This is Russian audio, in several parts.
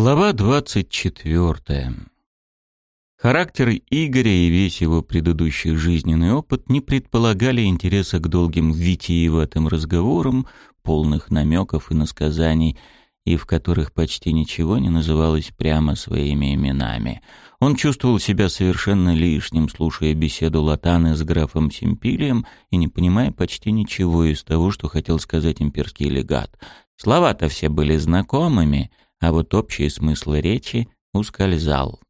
Глава двадцать четвертая. Характер Игоря и весь его предыдущий жизненный опыт не предполагали интереса к долгим витиеватым разговорам, полных намеков и насказаний, и в которых почти ничего не называлось прямо своими именами. Он чувствовал себя совершенно лишним, слушая беседу Латаны с графом Симпилием и не понимая почти ничего из того, что хотел сказать имперский легат. Слова-то все были знакомыми — а вот общий смысл речи ускользал.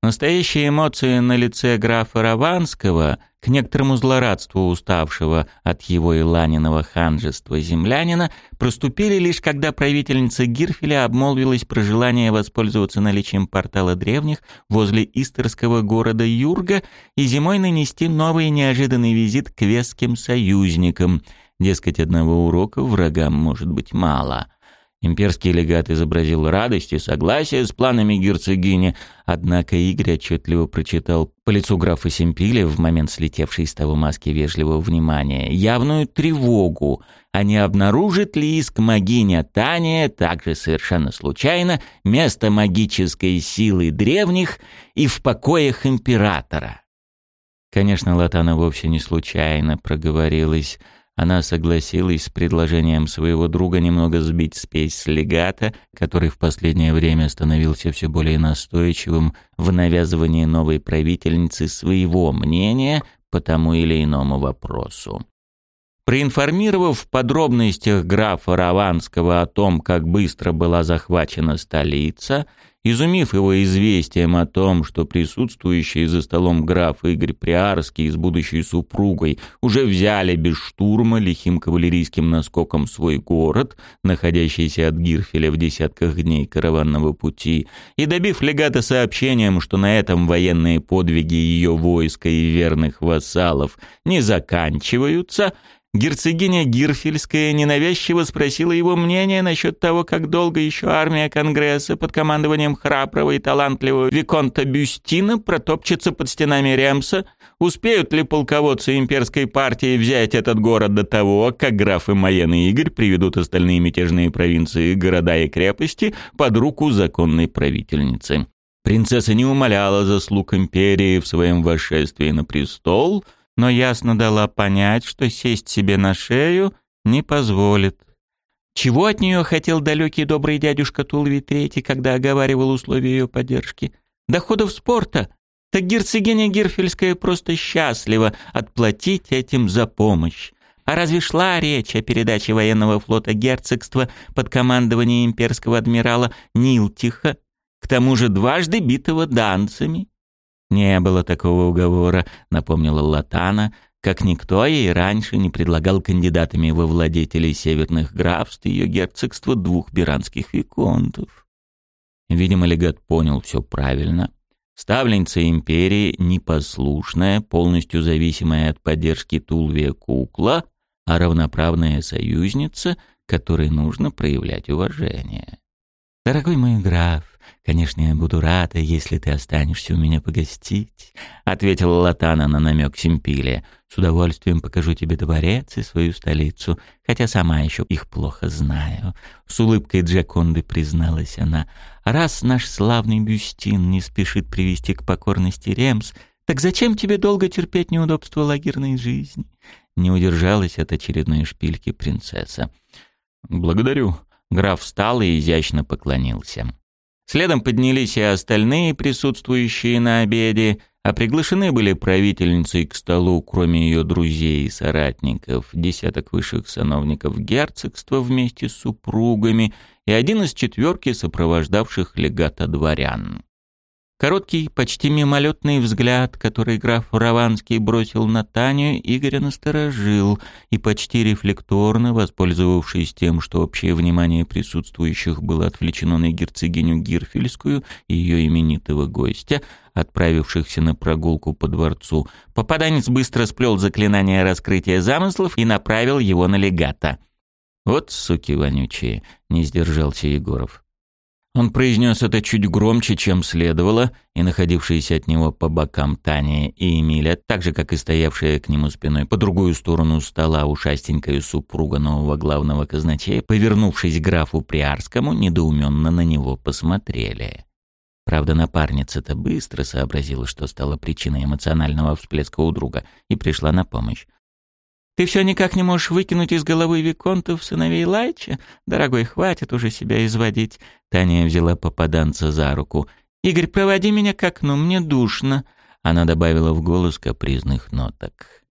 Настоящие эмоции на лице графа Раванского, к некоторому злорадству уставшего от его иланиного ханжества землянина, проступили лишь когда правительница Гирфеля обмолвилась про желание воспользоваться наличием портала древних возле истерского города Юрга и зимой нанести новый неожиданный визит к веским союзникам. Дескать, одного урока врагам может быть мало — Имперский легат изобразил радость и согласие с планами герцогини, однако Игорь отчетливо прочитал по лицу графа Семпиля в момент слетевшей из того маски вежливого внимания явную тревогу, а не обнаружит ли иск магиня Таня также совершенно случайно место магической силы древних и в покоях императора. Конечно, Латана вовсе не случайно проговорилась, она согласилась с предложением своего друга немного сбить спесь легата, который в последнее время становился все более настойчивым в навязывании новой правительницы своего мнения по тому или иному вопросу. Проинформировав в подробностях графа Раванского о том, как быстро была захвачена столица, Изумив его известием о том, что присутствующий за столом граф Игорь Приарский с будущей супругой уже взяли без штурма лихим кавалерийским наскоком свой город, находящийся от Гирфеля в десятках дней караванного пути, и добив легата сообщением, что на этом военные подвиги ее войска и верных вассалов не заканчиваются, Герцогиня Гирфельская ненавязчиво спросила его мнение насчет того, как долго еще армия Конгресса под командованием храброго и талантливого Виконта Бюстина протопчется под стенами Ремса, успеют ли полководцы имперской партии взять этот город до того, как графы Майен и Игорь приведут остальные мятежные провинции, города и крепости под руку законной правительницы. Принцесса не умоляла заслуг империи в своем восшествии на престол – но ясно дала понять, что сесть себе на шею не позволит. Чего от нее хотел далекий добрый дядюшка Тулви Третий, когда оговаривал условия ее поддержки? Доходов спорта? Так герцогиня Гирфельская просто счастлива отплатить этим за помощь. А разве шла речь о передаче военного флота герцогства под командованием имперского адмирала Нилтиха, к тому же дважды битого данцами? «Не было такого уговора», — напомнила Латана, как никто ей раньше не предлагал кандидатами во владетели северных графств ее герцогства двух биранских виконтов. Видимо, легат понял все правильно. Ставленница империи непослушная, полностью зависимая от поддержки Тулвия кукла, а равноправная союзница, которой нужно проявлять уважение. «Дорогой мой граф, конечно, я буду рада, если ты останешься у меня погостить», — ответила Латана на намек Симпилия. «С удовольствием покажу тебе дворец и свою столицу, хотя сама еще их плохо знаю». С улыбкой Джаконды призналась она. «Раз наш славный Бюстин не спешит привести к покорности Ремс, так зачем тебе долго терпеть неудобства лагерной жизни?» Не удержалась от очередной шпильки принцесса. «Благодарю», Граф встал и изящно поклонился. Следом поднялись и остальные присутствующие на обеде, а приглашены были правительницей к столу, кроме ее друзей и соратников, десяток высших сановников герцогства вместе с супругами и один из четверки сопровождавших легата дворян. Короткий, почти мимолетный взгляд, который граф Раванский бросил на Таню, Игоря насторожил, и почти рефлекторно, воспользовавшись тем, что общее внимание присутствующих было отвлечено на герцогиню Гирфельскую и ее именитого гостя, отправившихся на прогулку по дворцу, попаданец быстро сплел заклинание раскрытия замыслов и направил его на легата. «Вот суки вонючие!» — не сдержался Егоров. Он произнес это чуть громче, чем следовало, и находившиеся от него по бокам Таня и Эмиля, так же, как и стоявшая к нему спиной по другую сторону стола ушастенькая супруга нового главного казначея, повернувшись к графу Приарскому, недоуменно на него посмотрели. Правда, напарница-то быстро сообразила, что стало причиной эмоционального всплеска у друга, и пришла на помощь. «Ты все никак не можешь выкинуть из головы Виконтов сыновей Лайча? Дорогой, хватит уже себя изводить». Таня взяла попаданца за руку. «Игорь, проводи меня к окну, мне душно». Она добавила в голос капризных ноток.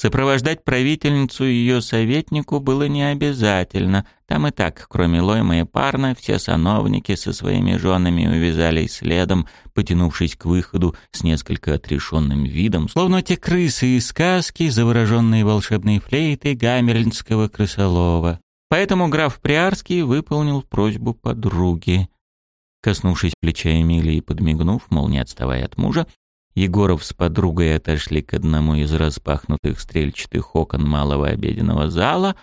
Сопровождать правительницу и ее советнику было не обязательно. Там и так, кроме Лойма и Парна, все сановники со своими женами увязались следом, потянувшись к выходу с несколько отрешенным видом, словно те крысы из сказки, завороженные волшебной флейтой гамерлинского крысолова. Поэтому граф Приарский выполнил просьбу подруги. Коснувшись плеча Эмилии и подмигнув, мол, не отставая от мужа, Егоров с подругой отошли к одному из распахнутых стрельчатых окон малого обеденного зала.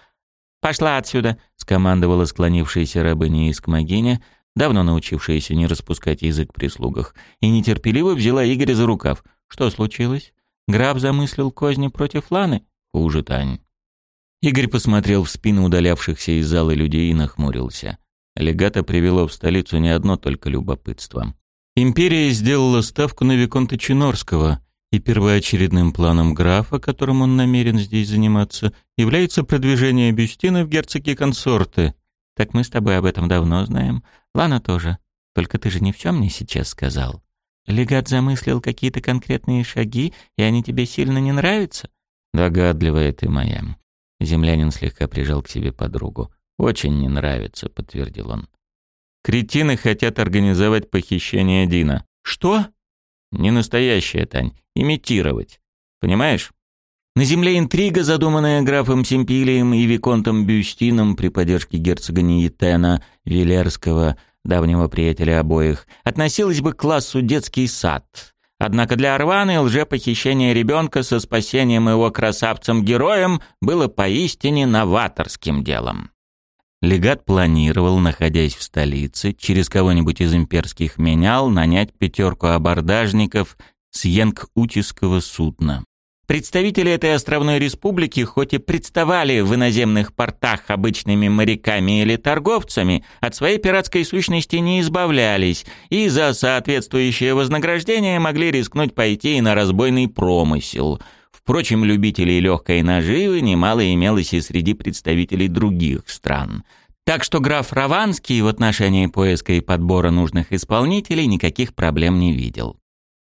«Пошла отсюда!» — скомандовала склонившаяся рабыня из Кмагиня, давно научившаяся не распускать язык при слугах, и нетерпеливо взяла Игоря за рукав. «Что случилось? Граф замыслил козни против Ланы?» «Хуже, Тань». Игорь посмотрел в спину удалявшихся из зала людей и нахмурился. Легата привело в столицу не одно только любопытство. Империя сделала ставку на Виконта Чинорского, и первоочередным планом графа, которым он намерен здесь заниматься, является продвижение Бюстина в герцоги-консорты. Так мы с тобой об этом давно знаем. Лана тоже. Только ты же не все мне сейчас сказал. Легат замыслил какие-то конкретные шаги, и они тебе сильно не нравятся? Догадливая ты моя. Землянин слегка прижал к себе подругу. «Очень не нравится», — подтвердил он. Кретины хотят организовать похищение Дина. Что? Не настоящее, Тань. Имитировать. Понимаешь? На земле интрига, задуманная графом Симпилием и Виконтом Бюстином при поддержке герцога Ниетена, Вилерского, давнего приятеля обоих, относилась бы к классу детский сад. Однако для Арваны лжепохищение ребенка со спасением его красавцем-героем было поистине новаторским делом. Легат планировал, находясь в столице, через кого-нибудь из имперских менял нанять пятерку абордажников с янг-утиского судна. Представители этой островной республики хоть и представали в иноземных портах обычными моряками или торговцами, от своей пиратской сущности не избавлялись и за соответствующее вознаграждение могли рискнуть пойти и на разбойный промысел. Впрочем, любителей легкой наживы немало имелось и среди представителей других стран. Так что граф Раванский в отношении поиска и подбора нужных исполнителей никаких проблем не видел.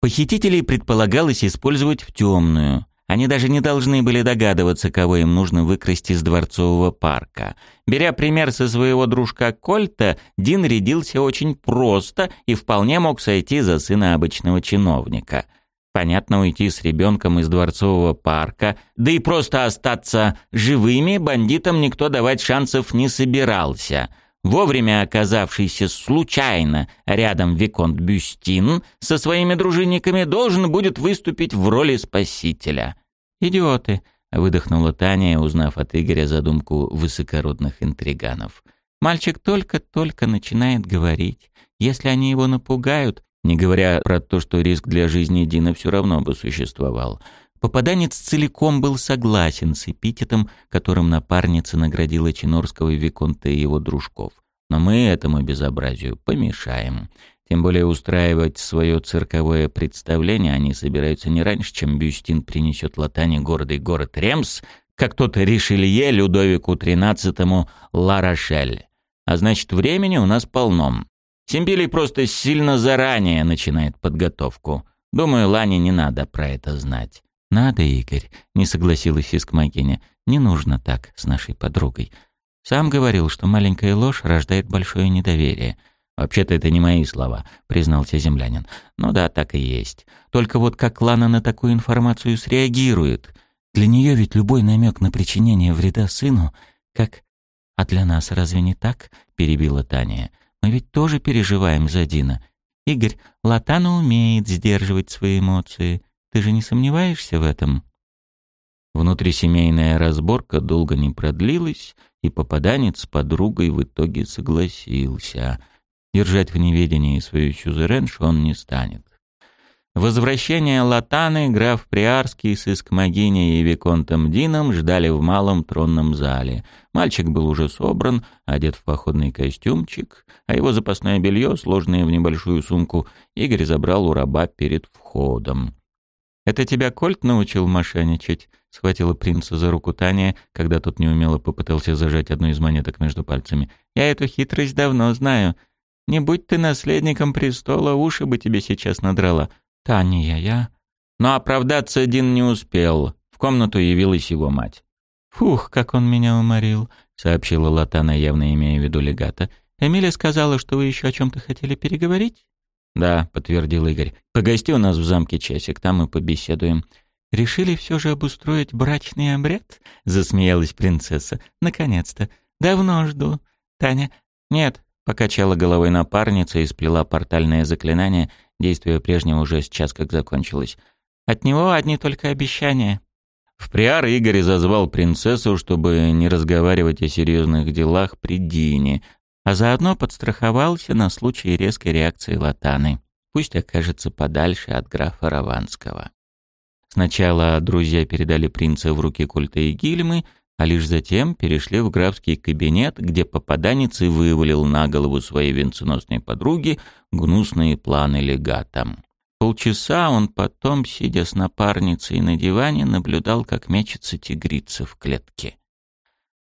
Похитителей предполагалось использовать в темную. Они даже не должны были догадываться, кого им нужно выкрасть из дворцового парка. Беря пример со своего дружка Кольта, Дин рядился очень просто и вполне мог сойти за сына обычного чиновника – Понятно, уйти с ребенком из дворцового парка, да и просто остаться живыми бандитам никто давать шансов не собирался. Вовремя оказавшийся случайно рядом Виконт Бюстин со своими дружинниками должен будет выступить в роли спасителя. «Идиоты!» — выдохнула Таня, узнав от Игоря задумку высокородных интриганов. «Мальчик только-только начинает говорить. Если они его напугают, не говоря про то, что риск для жизни Дина все равно бы существовал. Попаданец целиком был согласен с эпитетом, которым напарница наградила Чинорского Виконта и его дружков. Но мы этому безобразию помешаем. Тем более устраивать свое цирковое представление они собираются не раньше, чем Бюстин принесет Латане гордый город Ремс, как тот Ришелье Людовику XIII Ла-Рошель. А значит, времени у нас полном. Симбилий просто сильно заранее начинает подготовку. Думаю, Лане не надо про это знать. «Надо, Игорь», — не согласилась Искмогиня. «Не нужно так с нашей подругой. Сам говорил, что маленькая ложь рождает большое недоверие». «Вообще-то это не мои слова», — признался землянин. «Ну да, так и есть. Только вот как Лана на такую информацию среагирует? Для нее ведь любой намек на причинение вреда сыну, как... А для нас разве не так?» — перебила Таня. Мы ведь тоже переживаем за Дина. Игорь, Латана умеет сдерживать свои эмоции. Ты же не сомневаешься в этом?» Внутрисемейная разборка долго не продлилась, и попаданец с подругой в итоге согласился. Держать в неведении свою сюзереншу он не станет. Возвращение Латаны граф Приарский с Искмогиней и Виконтом Дином ждали в малом тронном зале. Мальчик был уже собран, одет в походный костюмчик, а его запасное белье, сложенное в небольшую сумку, Игорь забрал у раба перед входом. «Это тебя Кольт научил мошенничать?» — схватила принца за руку Таня, когда тот неумело попытался зажать одну из монеток между пальцами. «Я эту хитрость давно знаю. Не будь ты наследником престола, уши бы тебе сейчас надрала. «Таня, я...» Но оправдаться Дин не успел. В комнату явилась его мать. «Фух, как он меня уморил», — сообщила Латана, явно имея в виду легата. «Эмилия сказала, что вы еще о чем-то хотели переговорить?» «Да», — подтвердил Игорь. «Погости у нас в замке часик, там мы побеседуем». «Решили все же обустроить брачный обряд?» — засмеялась принцесса. «Наконец-то. Давно жду. Таня...» «Нет», — покачала головой напарница и сплела портальное заклинание, Действие прежнего уже сейчас как закончилось. От него одни только обещания. В приар Игорь зазвал принцессу, чтобы не разговаривать о серьезных делах при Дине, а заодно подстраховался на случай резкой реакции Латаны. Пусть окажется подальше от графа Раванского. Сначала друзья передали принца в руки культа и гильмы, а лишь затем перешли в графский кабинет, где попаданец и вывалил на голову своей венценосной подруги гнусные планы легата. Полчаса он потом, сидя с напарницей на диване, наблюдал, как мечется тигрица в клетке.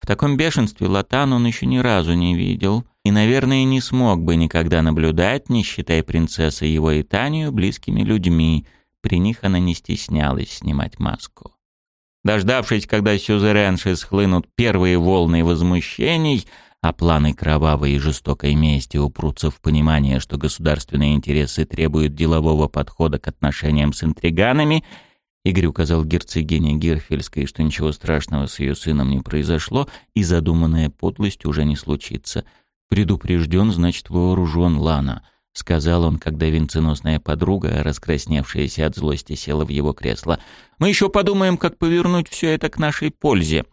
В таком бешенстве Латан он еще ни разу не видел и, наверное, не смог бы никогда наблюдать, не считая принцессы его и Танию близкими людьми. При них она не стеснялась снимать маску. Дождавшись, когда сюзеренши схлынут первые волны возмущений, а планы кровавой и жестокой мести упрутся в понимание, что государственные интересы требуют делового подхода к отношениям с интриганами, Игорь указал герцогине Герфельской, что ничего страшного с ее сыном не произошло, и задуманная подлость уже не случится. Предупрежден, значит вооружен Лана —— сказал он, когда венценосная подруга, раскрасневшаяся от злости, села в его кресло. «Мы еще подумаем, как повернуть все это к нашей пользе.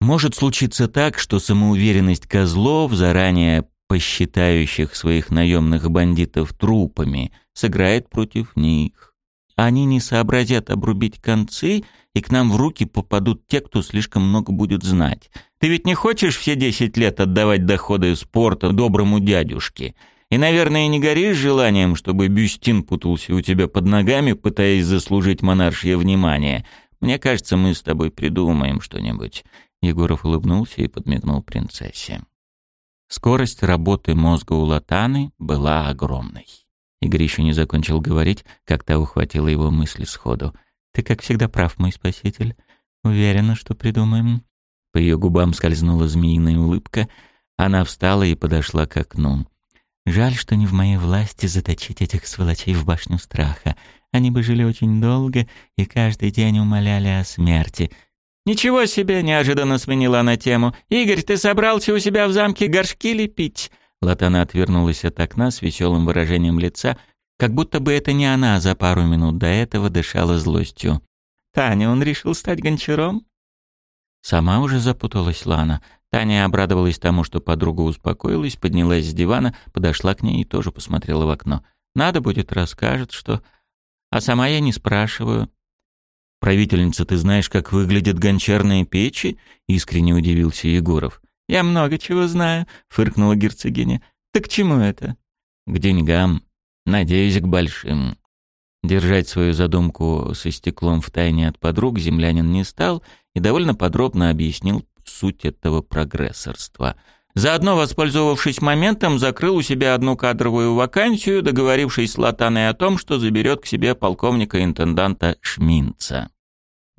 Может случиться так, что самоуверенность козлов, заранее посчитающих своих наемных бандитов трупами, сыграет против них. Они не сообразят обрубить концы, и к нам в руки попадут те, кто слишком много будет знать. Ты ведь не хочешь все десять лет отдавать доходы спорта доброму дядюшке?» И, наверное, не горишь желанием, чтобы Бюстин путался у тебя под ногами, пытаясь заслужить монаршье внимание. Мне кажется, мы с тобой придумаем что-нибудь». Егоров улыбнулся и подмигнул принцессе. Скорость работы мозга у Латаны была огромной. Игорь еще не закончил говорить, как та ухватила его мысли сходу. «Ты, как всегда, прав, мой спаситель. Уверена, что придумаем». По ее губам скользнула змеиная улыбка. Она встала и подошла к окну. Жаль, что не в моей власти заточить этих сволочей в башню страха. Они бы жили очень долго и каждый день умоляли о смерти. «Ничего себе!» — неожиданно сменила она тему. «Игорь, ты собрался у себя в замке горшки лепить?» Латана отвернулась от окна с веселым выражением лица, как будто бы это не она за пару минут до этого дышала злостью. «Таня, он решил стать гончаром?» Сама уже запуталась Лана. Таня обрадовалась тому, что подруга успокоилась, поднялась с дивана, подошла к ней и тоже посмотрела в окно. «Надо будет, расскажет, что...» «А сама я не спрашиваю». «Правительница, ты знаешь, как выглядят гончарные печи?» — искренне удивился Егоров. «Я много чего знаю», — фыркнула герцогиня. «Так к чему это?» «К деньгам. Надеюсь, к большим». Держать свою задумку со стеклом в тайне от подруг землянин не стал и довольно подробно объяснил суть этого прогрессорства. Заодно, воспользовавшись моментом, закрыл у себя одну кадровую вакансию, договорившись с Латаной о том, что заберет к себе полковника-интенданта Шминца.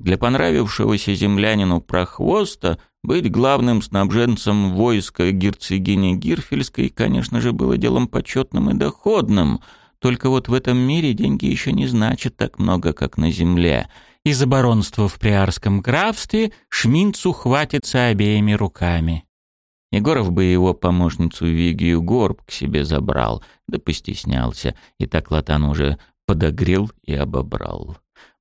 Для понравившегося землянину прохвоста быть главным снабженцем войска герцогини Гирфельской, конечно же, было делом почетным и доходным, только вот в этом мире деньги еще не значат так много, как на земле — из за в Приарском графстве Шминцу хватится обеими руками. Егоров бы его помощницу Вигию Горб к себе забрал, да постеснялся, и так Латан уже подогрел и обобрал.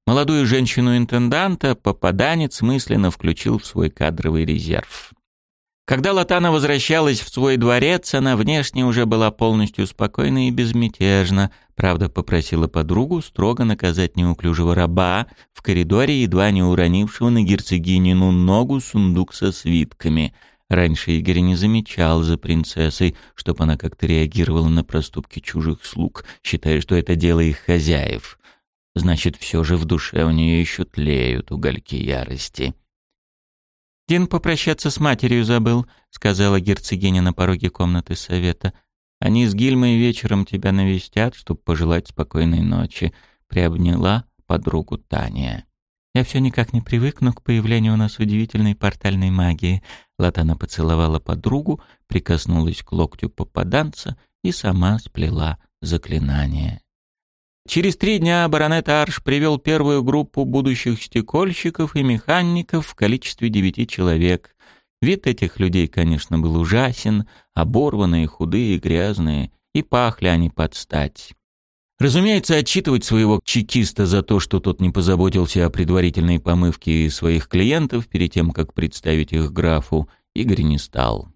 Молодую женщину-интенданта попаданец мысленно включил в свой кадровый резерв. Когда Латана возвращалась в свой дворец, она внешне уже была полностью спокойна и безмятежна, правда попросила подругу строго наказать неуклюжего раба в коридоре, едва не уронившего на герцогинину ногу сундук со свитками. Раньше Игорь не замечал за принцессой, чтобы она как-то реагировала на проступки чужих слуг, считая, что это дело их хозяев. Значит, все же в душе у нее еще тлеют угольки ярости. «Дин попрощаться с матерью забыл», — сказала герцогиня на пороге комнаты совета. «Они с Гильмой вечером тебя навестят, чтобы пожелать спокойной ночи», — приобняла подругу Таня. «Я все никак не привыкну к появлению у нас удивительной портальной магии». Латана поцеловала подругу, прикоснулась к локтю попаданца и сама сплела заклинание. Через три дня баронет Арш привел первую группу будущих стекольщиков и механиков в количестве девяти человек. Вид этих людей, конечно, был ужасен, оборванные, худые, грязные, и пахли они под стать. Разумеется, отчитывать своего чекиста за то, что тот не позаботился о предварительной помывке своих клиентов перед тем, как представить их графу, Игорь не стал.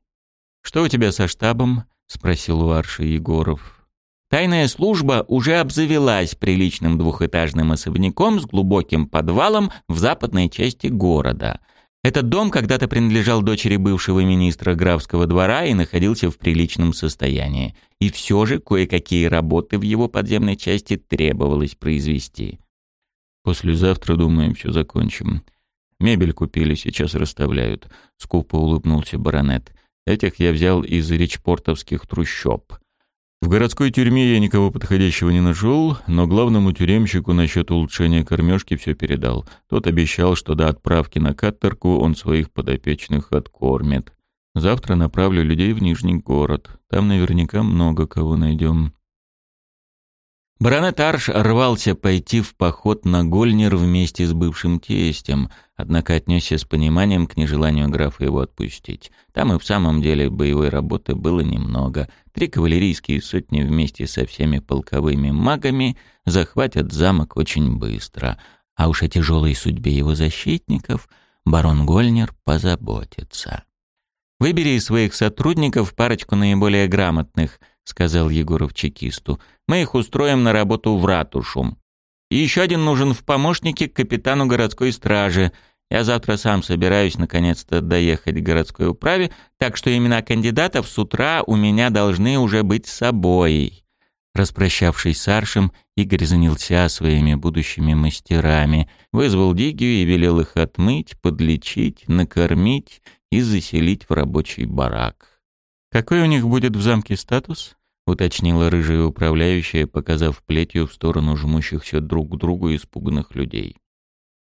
«Что у тебя со штабом?» — спросил у Арши Егоров. Тайная служба уже обзавелась приличным двухэтажным особняком с глубоким подвалом в западной части города. Этот дом когда-то принадлежал дочери бывшего министра графского двора и находился в приличном состоянии. И все же кое-какие работы в его подземной части требовалось произвести. «Послезавтра, думаем, все закончим. Мебель купили, сейчас расставляют», — скупо улыбнулся баронет. «Этих я взял из речпортовских трущоб». В городской тюрьме я никого подходящего не нашел, но главному тюремщику насчет улучшения кормежки все передал. Тот обещал, что до отправки на каторгу он своих подопечных откормит. Завтра направлю людей в Нижний город. Там наверняка много кого найдем. Баронет Арш рвался пойти в поход на Гольнер вместе с бывшим тестем, однако отнесся с пониманием к нежеланию графа его отпустить. Там и в самом деле боевой работы было немного. Три кавалерийские сотни вместе со всеми полковыми магами захватят замок очень быстро. А уж о тяжелой судьбе его защитников барон Гольнер позаботится. Выбери из своих сотрудников парочку наиболее грамотных – сказал Егоров чекисту. «Мы их устроим на работу в ратушу. И еще один нужен в помощнике к капитану городской стражи. Я завтра сам собираюсь наконец-то доехать к городской управе, так что имена кандидатов с утра у меня должны уже быть с собой». Распрощавшись с Аршем, Игорь занялся своими будущими мастерами, вызвал Дигию и велел их отмыть, подлечить, накормить и заселить в рабочий барак. «Какой у них будет в замке статус?» уточнила рыжая управляющая, показав плетью в сторону жмущихся друг к другу испуганных людей.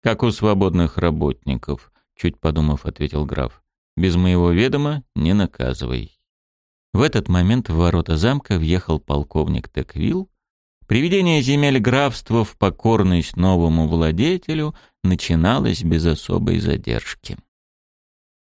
«Как у свободных работников», — чуть подумав, ответил граф. «Без моего ведома не наказывай». В этот момент в ворота замка въехал полковник Теквилл. Приведение земель графства в покорность новому владетелю начиналось без особой задержки.